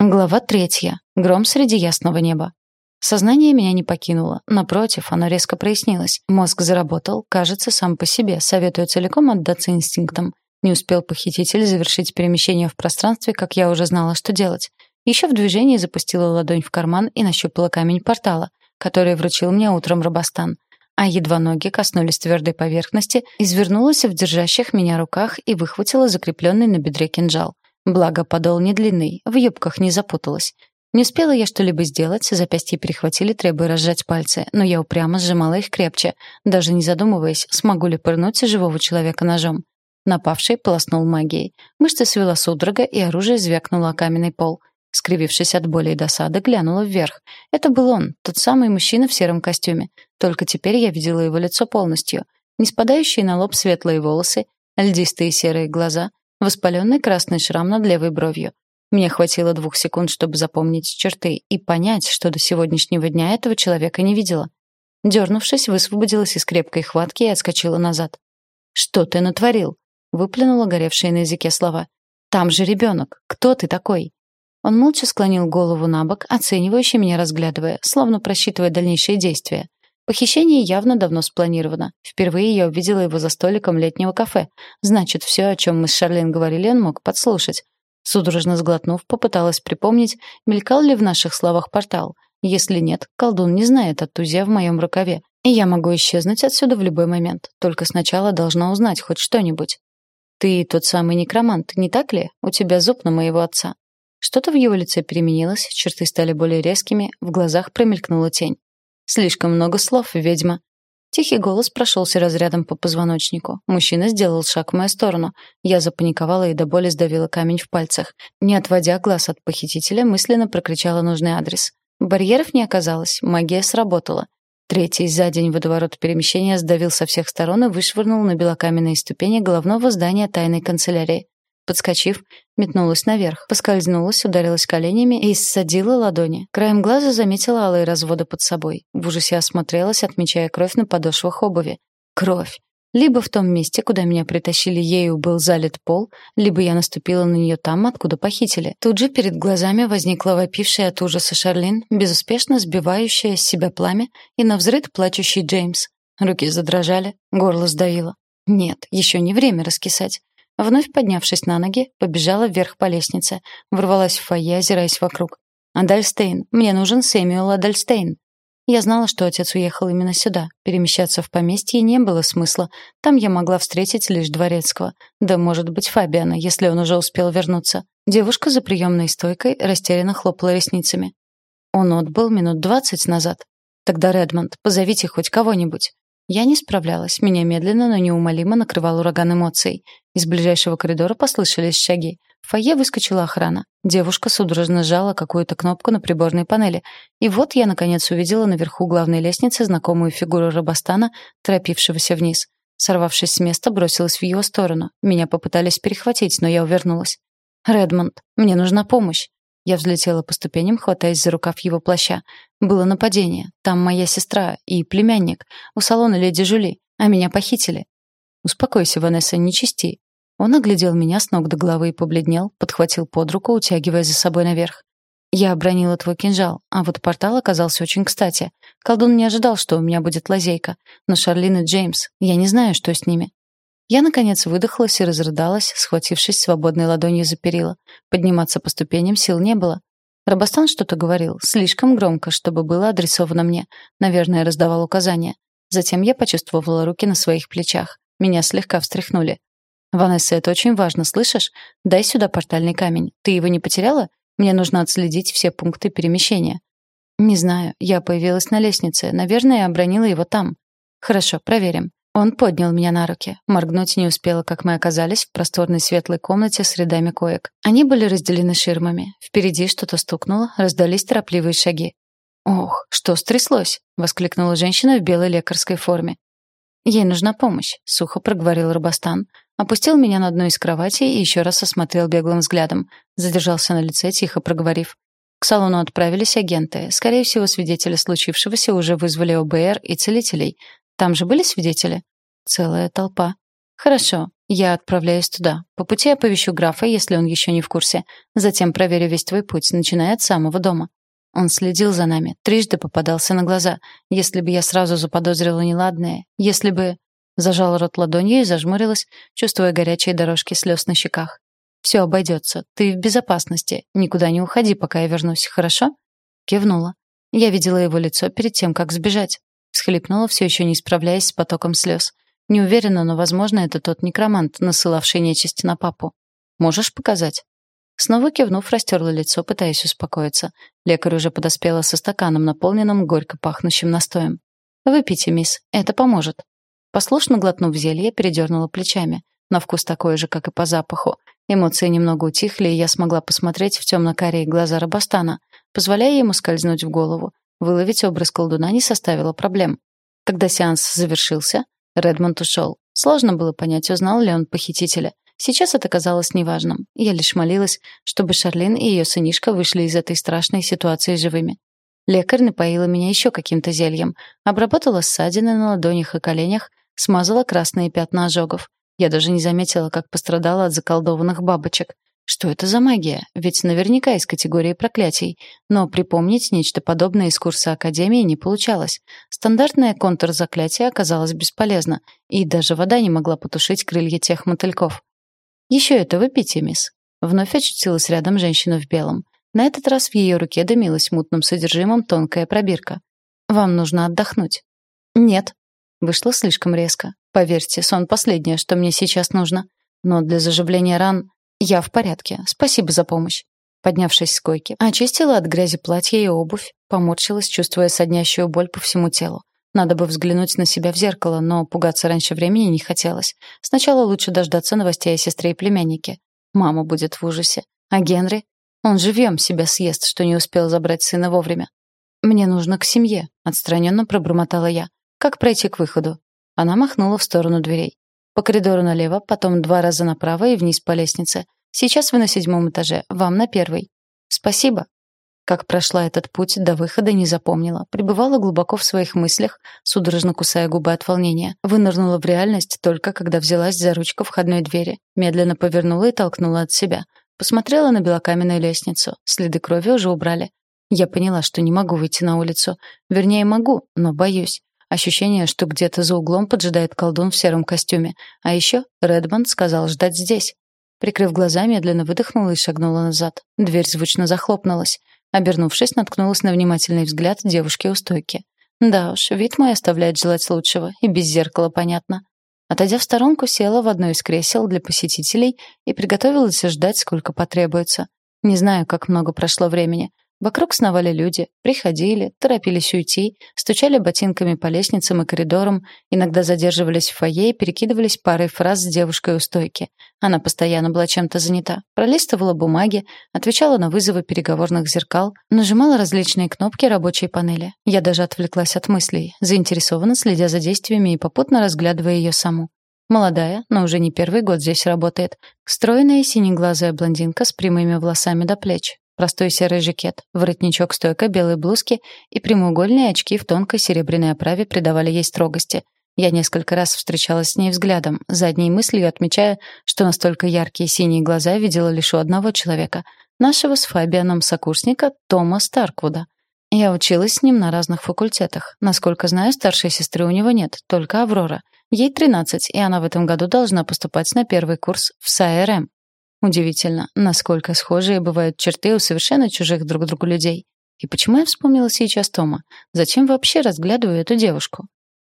Глава третья. Гром среди ясного неба. Сознание меня не покинуло. Напротив, оно резко прояснилось. Мозг заработал, кажется, сам по себе, советуя целиком отдаться инстинктам. Не успел похититель завершить перемещение в пространстве, как я уже знала, что делать. Еще в движении запустила ладонь в карман и нащупала камень портала, который вручил мне утром Робостан. А едва ноги коснулись твердой поверхности, извернулась в держащих меня руках и выхватила закрепленный на бедре кинжал. Благо, подол не длинный, в юбках не запуталась. Не успела я что-либо сделать, запястья перехватили, требуя разжать пальцы, но я упрямо сжимала их крепче, даже не задумываясь, смогу ли пырнуть живого человека ножом. Напавший полоснул магией. Мышцы свела судорога, и оружие звякнуло о каменный пол. Скривившись от боли и досады, глянула вверх. Это был он, тот самый мужчина в сером костюме. Только теперь я видела его лицо полностью. Не спадающие на лоб светлые волосы, льдистые серые глаза, Воспаленный красный шрам над левой бровью. Мне хватило двух секунд, чтобы запомнить черты и понять, что до сегодняшнего дня этого человека не видела. Дернувшись, высвободилась из крепкой хватки и отскочила назад. «Что ты натворил?» — выплюнула горевшие на языке слова. «Там же ребенок. Кто ты такой?» Он молча склонил голову на бок, оценивающе меня разглядывая, словно просчитывая дальнейшие действия. Похищение явно давно спланировано. Впервые я увидела его за столиком летнего кафе. Значит, все, о чем мы с Шарлин говорили, он мог подслушать. Судорожно сглотнув, попыталась припомнить, мелькал ли в наших словах портал. Если нет, колдун не знает о тузе в моем рукаве. И я могу исчезнуть отсюда в любой момент. Только сначала должна узнать хоть что-нибудь. Ты тот самый некромант, не так ли? У тебя зуб на моего отца. Что-то в его лице переменилось, черты стали более резкими, в глазах промелькнула тень. Слишком много слов, ведьма. Тихий голос прошелся разрядом по позвоночнику. Мужчина сделал шаг в мою сторону. Я запаниковала и до боли сдавила камень в пальцах. Не отводя глаз от похитителя, мысленно прокричала нужный адрес. Барьеров не оказалось, магия сработала. Третий за день водоворот перемещения сдавил со всех сторон и вышвырнул на белокаменные ступени головного здания тайной канцелярии. Подскочив, метнулась наверх, поскользнулась, ударилась коленями и ссадила ладони. Краем глаза заметила алые разводы под собой. В ужасе осмотрелась, отмечая кровь на подошвах обуви. Кровь. Либо в том месте, куда меня притащили ею, был залит пол, либо я наступила на нее там, откуда похитили. Тут же перед глазами возникла вопившая от ужаса Шарлин, безуспешно сбивающая с себя пламя, и навзрыд плачущий Джеймс. Руки задрожали, горло сдавило. Нет, еще не время раскисать. Вновь поднявшись на ноги, побежала вверх по лестнице, ворвалась в фойе, озираясь вокруг. «Адальстейн! Мне нужен Сэмюэл Адальстейн!» Я знала, что отец уехал именно сюда. Перемещаться в поместье не было смысла. Там я могла встретить лишь дворецкого. Да, может быть, Фабиана, если он уже успел вернуться. Девушка за приемной стойкой растерянно хлопала ресницами. Он отбыл минут двадцать назад. Тогда, Редмонд, позовите хоть кого-нибудь. Я не справлялась. Меня медленно, но неумолимо накрывал ураган эмоций. Из ближайшего коридора послышались шаги. В фойе выскочила охрана. Девушка судорожно сжала какую-то кнопку на приборной панели. И вот я, наконец, увидела наверху главной лестницы знакомую фигуру Робостана, торопившегося вниз. Сорвавшись с места, бросилась в его сторону. Меня попытались перехватить, но я увернулась. «Редмонд, мне нужна помощь». Я взлетела по ступеням, хватаясь за рукав его плаща. Было нападение. Там моя сестра и племянник. У салона леди Жули. А меня похитили. «Успокойся, Ванесса, не чисти». Он оглядел меня с ног до головы и побледнел, подхватил под руку, утягивая за собой наверх. «Я обронила твой кинжал, а вот портал оказался очень кстати. Колдун не ожидал, что у меня будет лазейка. Но Шарлин и Джеймс, я не знаю, что с ними. Я, наконец, выдохлась и разрыдалась, схватившись свободной ладонью за перила. Подниматься по ступеням сил не было. Рабастан что-то говорил, слишком громко, чтобы было адресовано мне. Наверное, раздавал указания. Затем я почувствовала руки на своих плечах. Меня слегка встряхнули. «Ванесса, это очень важно, слышишь? Дай сюда портальный камень. Ты его не потеряла? Мне нужно отследить все пункты перемещения». «Не знаю. Я появилась на лестнице. Наверное, обронила его там». «Хорошо, проверим». Он поднял меня на руки. Моргнуть не успела, как мы оказались в просторной светлой комнате с рядами коек. Они были разделены ширмами. Впереди что-то стукнуло, раздались торопливые шаги. «Ох, что стряслось?» — воскликнула женщина в белой лекарской форме. «Ей нужна помощь», — сухо проговорил Робостан. Опустил меня на одну из кроватей и еще раз осмотрел беглым взглядом. Задержался на лице, тихо проговорив. К салону отправились агенты. Скорее всего, свидетели случившегося уже вызвали ОБР и целителей. Там же были свидетели? Целая толпа. Хорошо. Я отправляюсь туда. По пути оповещу графа, если он еще не в курсе. Затем проверю весь твой путь, начиная от самого дома. Он следил за нами, трижды попадался на глаза. Если бы я сразу заподозрила неладное, если бы... Зажала рот ладонью и зажмурилась, чувствуя горячие дорожки слез на щеках. «Все обойдется. Ты в безопасности. Никуда не уходи, пока я вернусь, хорошо?» Кивнула. Я видела его лицо перед тем, как сбежать. Всхлипнула, все еще не справляясь с потоком слез. Не уверена, но, возможно, это тот некромант, насылавший нечисть на папу. Можешь показать? Снова кивнув, растерла лицо, пытаясь успокоиться. Лекарь уже подоспела со стаканом, наполненным горько пахнущим настоем. «Выпейте, мисс, это поможет». Послушно глотнув зелье, передернула плечами. На вкус такой же, как и по запаху. Эмоции немного утихли, и я смогла посмотреть в темно-карие глаза Рабастана, позволяя ему скользнуть в голову. Выловить образ колдуна не составило проблем. Когда сеанс завершился, Редмонд ушел. Сложно было понять, узнал ли он похитителя. Сейчас это казалось неважным. Я лишь молилась, чтобы Шарлин и ее сынишка вышли из этой страшной ситуации живыми. Лекарь напоила меня еще каким-то зельем, обработала ссадины на ладонях и коленях, смазала красные пятна ожогов. Я даже не заметила, как пострадала от заколдованных бабочек. Что это за магия? Ведь наверняка из категории проклятий. Но припомнить нечто подобное из курса Академии не получалось. Стандартное контрзаклятие оказалось бесполезно, и даже вода не могла потушить крылья тех мотыльков. «Еще это выпейте, мисс». Вновь очутилась рядом женщина в белом. На этот раз в ее руке дымилась мутным содержимым тонкая пробирка. «Вам нужно отдохнуть». «Нет». Вышло слишком резко. Поверьте, сон последнее, что мне сейчас нужно. Но для заживления ран я в порядке. Спасибо за помощь. Поднявшись с койки, очистила от грязи платье и обувь, поморщилась, чувствуя соднящую боль по всему телу. Надо бы взглянуть на себя в зеркало, но пугаться раньше времени не хотелось. Сначала лучше дождаться новостей о сестре и племяннике. Мама будет в ужасе. А Генри? Он живьем себя съест, что не успел забрать сына вовремя. «Мне нужно к семье», — отстраненно пробормотала я. «Как пройти к выходу?» Она махнула в сторону дверей. По коридору налево, потом два раза направо и вниз по лестнице. Сейчас вы на седьмом этаже, вам на первый. Спасибо. Как прошла этот путь до выхода, не запомнила. Пребывала глубоко в своих мыслях, судорожно кусая губы от волнения. Вынырнула в реальность только когда взялась за ручку входной двери. Медленно повернула и толкнула от себя. Посмотрела на белокаменную лестницу. Следы крови уже убрали. Я поняла, что не могу выйти на улицу. Вернее, могу, но боюсь. Ощущение, что где-то за углом поджидает колдун в сером костюме. А еще Редмонд сказал ждать здесь. Прикрыв глаза, медленно выдохнула и шагнула назад. Дверь звучно захлопнулась. Обернувшись, наткнулась на внимательный взгляд девушки у стойки. Да уж, вид мой оставляет желать лучшего, и без зеркала понятно. Отойдя в сторонку, села в одно из кресел для посетителей и приготовилась ждать, сколько потребуется. Не знаю, как много прошло времени. Вокруг сновали люди, приходили, торопились уйти, стучали ботинками по лестницам и коридорам, иногда задерживались в фойе и перекидывались парой фраз с девушкой у стойки. Она постоянно была чем-то занята, пролистывала бумаги, отвечала на вызовы переговорных зеркал, нажимала различные кнопки рабочей панели. Я даже отвлеклась от мыслей, заинтересованно следя за действиями и попутно разглядывая ее саму. Молодая, но уже не первый год здесь работает. Стройная синеглазая блондинка с прямыми волосами до плеч, Простой серый жакет, воротничок стойка белой блузки и прямоугольные очки в тонкой серебряной оправе придавали ей строгости. Я несколько раз встречалась с ней взглядом, задней мыслью отмечая, что настолько яркие синие глаза видела лишь у одного человека — нашего с Фабианом сокурсника Тома Старквуда. Я училась с ним на разных факультетах. Насколько знаю, старшей сестры у него нет, только Аврора. Ей 13, и она в этом году должна поступать на первый курс в САРМ. Удивительно, насколько схожие бывают черты у совершенно чужих друг другу людей. И почему я вспомнила сейчас Тома? Зачем вообще разглядываю эту девушку?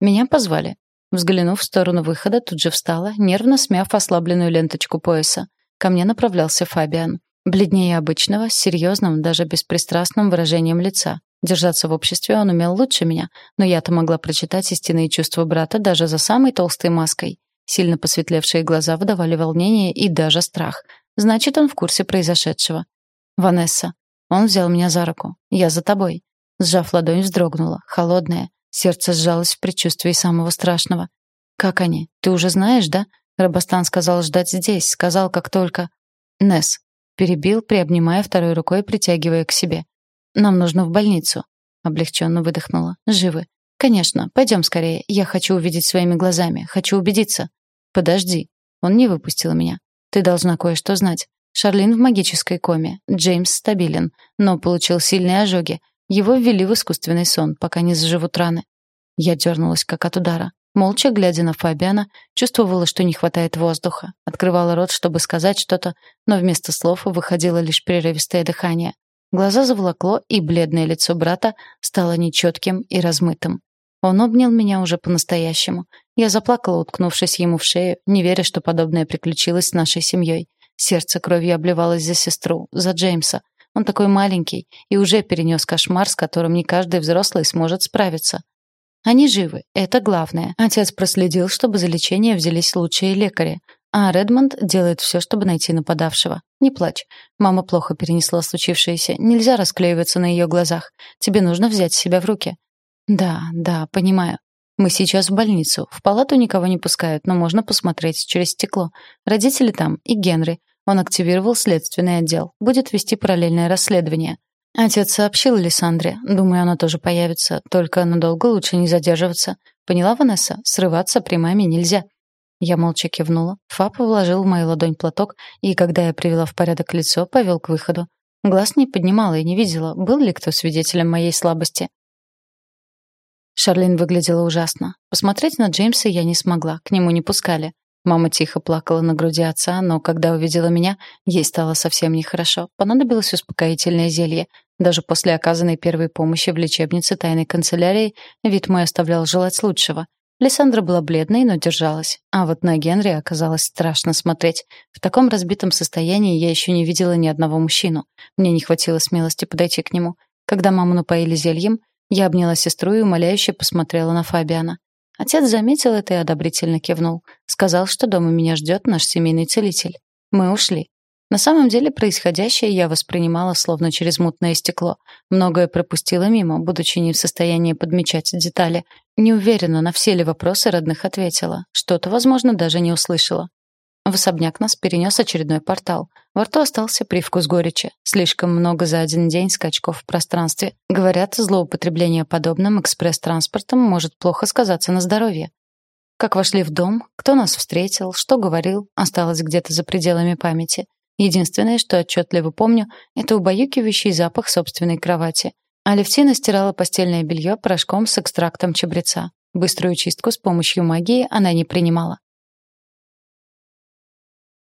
Меня позвали. Взглянув в сторону выхода, тут же встала, нервно смяв ослабленную ленточку пояса. Ко мне направлялся Фабиан. Бледнее обычного, с серьезным, даже беспристрастным выражением лица. Держаться в обществе он умел лучше меня, но я-то могла прочитать истинные чувства брата даже за самой толстой маской. Сильно посветлевшие глаза выдавали волнение и даже страх. Значит, он в курсе произошедшего. «Ванесса». Он взял меня за руку. «Я за тобой». Сжав ладонь, вздрогнула, холодная. Сердце сжалось в предчувствии самого страшного. «Как они? Ты уже знаешь, да?» Рабастан сказал ждать здесь, сказал, как только... «Несс». Перебил, приобнимая второй рукой, притягивая к себе. «Нам нужно в больницу». Облегченно выдохнула. «Живы». «Конечно, пойдем скорее. Я хочу увидеть своими глазами. Хочу убедиться». «Подожди». Он не выпустил меня. «Ты должна кое-что знать. Шарлин в магической коме. Джеймс стабилен, но получил сильные ожоги. Его ввели в искусственный сон, пока не заживут раны. Я дернулась как от удара. Молча глядя на Фабиана, чувствовала, что не хватает воздуха. Открывала рот, чтобы сказать что-то, но вместо слов выходило лишь прерывистое дыхание. Глаза заволокло, и бледное лицо брата стало нечетким и размытым. Он обнял меня уже по-настоящему. Я заплакала, уткнувшись ему в шею, не веря, что подобное приключилось с нашей семьей. Сердце кровью обливалось за сестру, за Джеймса. Он такой маленький и уже перенес кошмар, с которым не каждый взрослый сможет справиться. Они живы, это главное. Отец проследил, чтобы за лечение взялись лучшие лекари. А Редмонд делает все, чтобы найти нападавшего. Не плачь. Мама плохо перенесла случившееся. Нельзя расклеиваться на ее глазах. Тебе нужно взять себя в руки. Да, да, понимаю. Мы сейчас в больницу. В палату никого не пускают, но можно посмотреть через стекло. Родители там и Генри. Он активировал следственный отдел. Будет вести параллельное расследование. Отец сообщил Лиссандре. Думаю, она тоже появится. Только надолго лучше не задерживаться. Поняла, Ванесса? Срываться при маме нельзя. Я молча кивнула. Фаб вложил в мою ладонь платок, и, когда я привела в порядок лицо, повел к выходу. Глаз не поднимала и не видела, был ли кто свидетелем моей слабости. Шарлин выглядела ужасно. Посмотреть на Джеймса я не смогла, к нему не пускали. Мама тихо плакала на груди отца, но когда увидела меня, ей стало совсем нехорошо. Понадобилось успокоительное зелье. Даже после оказанной первой помощи в лечебнице тайной канцелярии вид мой оставлял желать лучшего. Лиссандра была бледной, но держалась. А вот на Генри оказалось страшно смотреть. В таком разбитом состоянии я еще не видела ни одного мужчину. Мне не хватило смелости подойти к нему. Когда маму напоили зельем, я обняла сестру и умоляюще посмотрела на Фабиана. Отец заметил это и одобрительно кивнул. Сказал, что дома меня ждет наш семейный целитель. Мы ушли. На самом деле происходящее я воспринимала словно через мутное стекло. Многое пропустила мимо, будучи не в состоянии подмечать детали. Не уверена, на все ли вопросы родных ответила. Что-то, возможно, даже не услышала. В особняк нас перенес очередной портал. Во рту остался привкус горечи. Слишком много за один день скачков в пространстве. Говорят, злоупотребление подобным экспресс-транспортом может плохо сказаться на здоровье. Как вошли в дом, кто нас встретил, что говорил, осталось где-то за пределами памяти. Единственное, что отчетливо помню, это убаюкивающий запах собственной кровати. Алевтина стирала постельное белье порошком с экстрактом чабреца. Быструю чистку с помощью магии она не принимала.